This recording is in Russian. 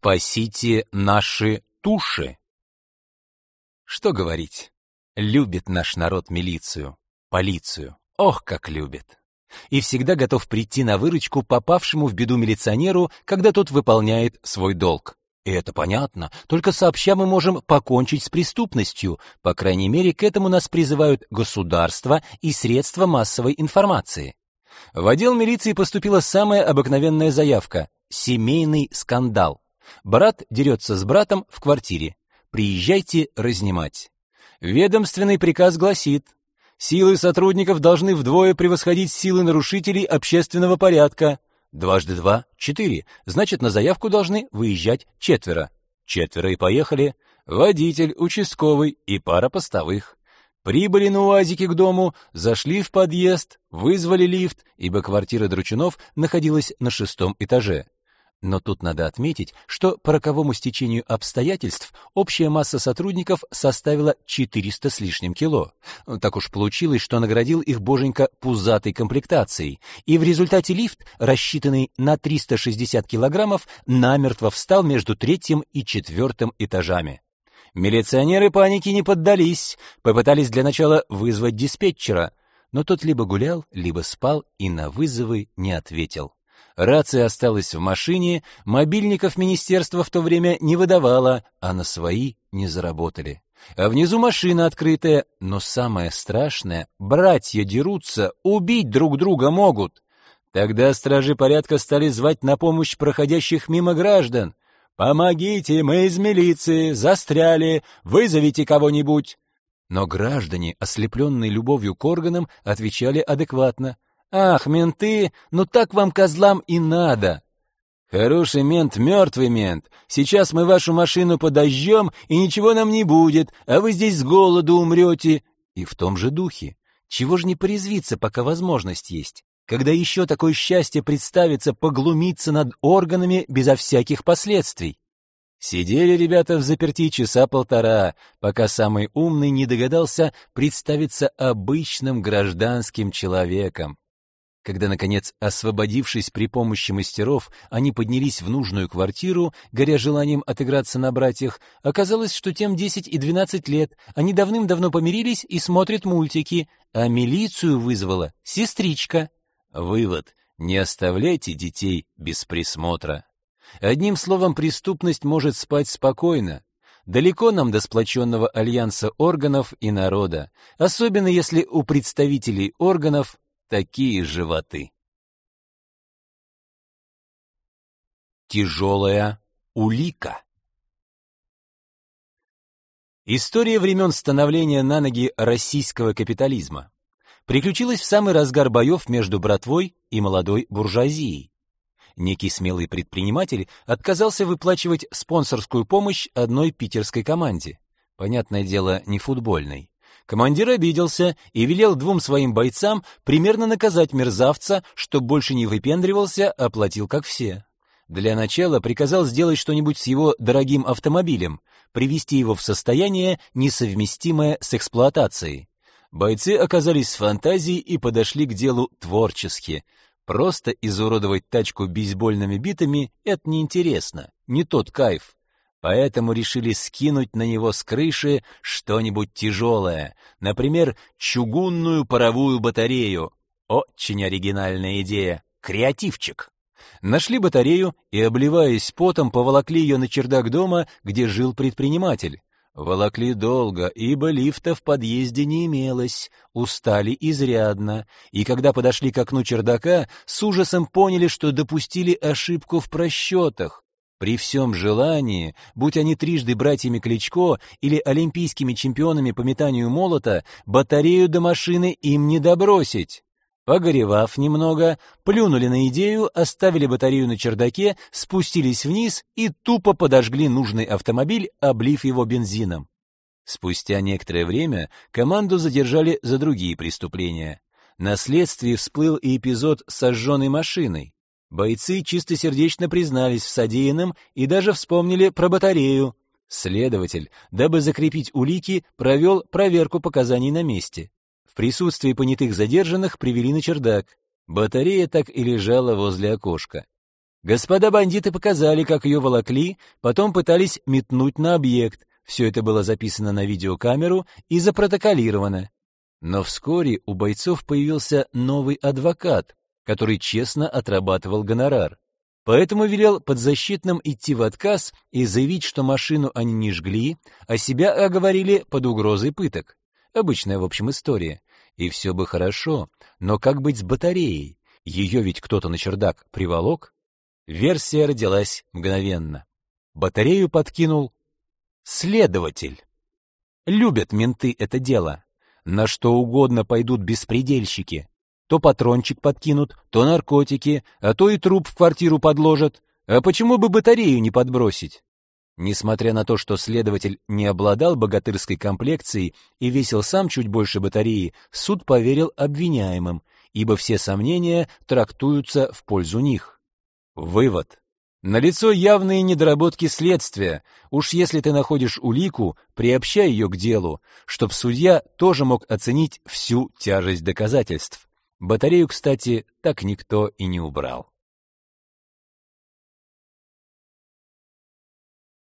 Спасите наши туши. Что говорить? Любит наш народ милицию, полицию. Ох, как любит. И всегда готов прийти на выручку попавшему в беду милиционеру, когда тот выполняет свой долг. И это понятно, только сообща мы можем покончить с преступностью. По крайней мере, к этому нас призывают государство и средства массовой информации. В отдел милиции поступила самая обыкновенная заявка семейный скандал. Брат дерется с братом в квартире. Приезжайте разнимать. Ведомственный приказ гласит: силы сотрудников должны вдвое превосходить силы нарушителей общественного порядка. Дважды два — четыре. Значит, на заявку должны выезжать четверо. Четверо и поехали. Водитель, участковый и пара постовых. Прибыли на УАЗике к дому, зашли в подъезд, вызвали лифт, ибо квартира Дручунов находилась на шестом этаже. Но тут надо отметить, что по роковому стечению обстоятельств общая масса сотрудников составила 400 с лишним кило. Так уж получилось, что наградил их боженька пузатой комплектацией, и в результате лифт, рассчитанный на 360 килограммов, намертво встал между третьим и четвертым этажами. Милиционеры паники не поддались, попытались для начала вызвать диспетчера, но тот либо гулял, либо спал и на вызовы не ответил. Рация осталась в машине, мобильников министерство в то время не выдавало, а на свои не заработали. А внизу машина открытая, но самое страшное — братья дерутся, убить друг друга могут. Тогда стражи порядка стали звать на помощь проходящих мимо граждан. «Помогите, мы из милиции, застряли, вызовите кого-нибудь». Но граждане, ослепленные любовью к органам, отвечали адекватно — Ах, менты, ну так вам козлам и надо. Хороший мент, мертвый мент. Сейчас мы вашу машину подожжем, и ничего нам не будет, а вы здесь с голоду умрете. И в том же духе. Чего ж не порезвиться, пока возможность есть? Когда еще такое счастье представится поглумиться над органами безо всяких последствий? Сидели ребята в заперти часа полтора, пока самый умный не догадался представиться обычным гражданским человеком. Когда, наконец, освободившись при помощи мастеров, они поднялись в нужную квартиру, горя желанием отыграться на братьях, оказалось, что тем 10 и 12 лет, они давным-давно помирились и смотрят мультики, а милицию вызвала сестричка. Вывод — не оставляйте детей без присмотра. Одним словом, преступность может спать спокойно. Далеко нам до сплоченного альянса органов и народа, особенно если у представителей органов такие животы. Тяжелая улика. История времен становления на ноги российского капитализма приключилась в самый разгар боев между братвой и молодой буржуазией. Некий смелый предприниматель отказался выплачивать спонсорскую помощь одной питерской команде. Понятное дело, не футбольной. Командир обиделся и велел двум своим бойцам примерно наказать мерзавца, чтоб больше не выпендривался, а платил как все. Для начала приказал сделать что-нибудь с его дорогим автомобилем, привести его в состояние, несовместимое с эксплуатацией. Бойцы оказались с фантазией и подошли к делу творчески. Просто изуродовать тачку бейсбольными битами — это неинтересно, не тот кайф поэтому решили скинуть на него с крыши что-нибудь тяжелое, например, чугунную паровую батарею. Очень оригинальная идея. Креативчик. Нашли батарею и, обливаясь потом, поволокли ее на чердак дома, где жил предприниматель. Волокли долго, ибо лифта в подъезде не имелось, устали изрядно, и когда подошли к окну чердака, с ужасом поняли, что допустили ошибку в просчетах. При всем желании, будь они трижды братьями Кличко или олимпийскими чемпионами по метанию молота, батарею до машины им не добросить. Погоревав немного, плюнули на идею, оставили батарею на чердаке, спустились вниз и тупо подожгли нужный автомобиль, облив его бензином. Спустя некоторое время команду задержали за другие преступления. На следствии всплыл и эпизод с сожженной машиной. Бойцы чистосердечно признались в содеянном и даже вспомнили про батарею. Следователь, дабы закрепить улики, провел проверку показаний на месте. В присутствии понятых задержанных привели на чердак. Батарея так и лежала возле окошка. Господа бандиты показали, как ее волокли, потом пытались метнуть на объект. Все это было записано на видеокамеру и запротоколировано. Но вскоре у бойцов появился новый адвокат, который честно отрабатывал гонорар. Поэтому велел подзащитным идти в отказ и заявить, что машину они не жгли, а себя оговорили под угрозой пыток. Обычная, в общем, история. И все бы хорошо, но как быть с батареей? Ее ведь кто-то на чердак приволок? Версия родилась мгновенно. Батарею подкинул следователь. Любят менты это дело. На что угодно пойдут беспредельщики. То патрончик подкинут, то наркотики, а то и труп в квартиру подложат. А почему бы батарею не подбросить? Несмотря на то, что следователь не обладал богатырской комплекцией и весил сам чуть больше батареи, суд поверил обвиняемым, ибо все сомнения трактуются в пользу них. Вывод. Налицо явные недоработки следствия. Уж если ты находишь улику, приобщай ее к делу, чтоб судья тоже мог оценить всю тяжесть доказательств. Батарею, кстати, так никто и не убрал.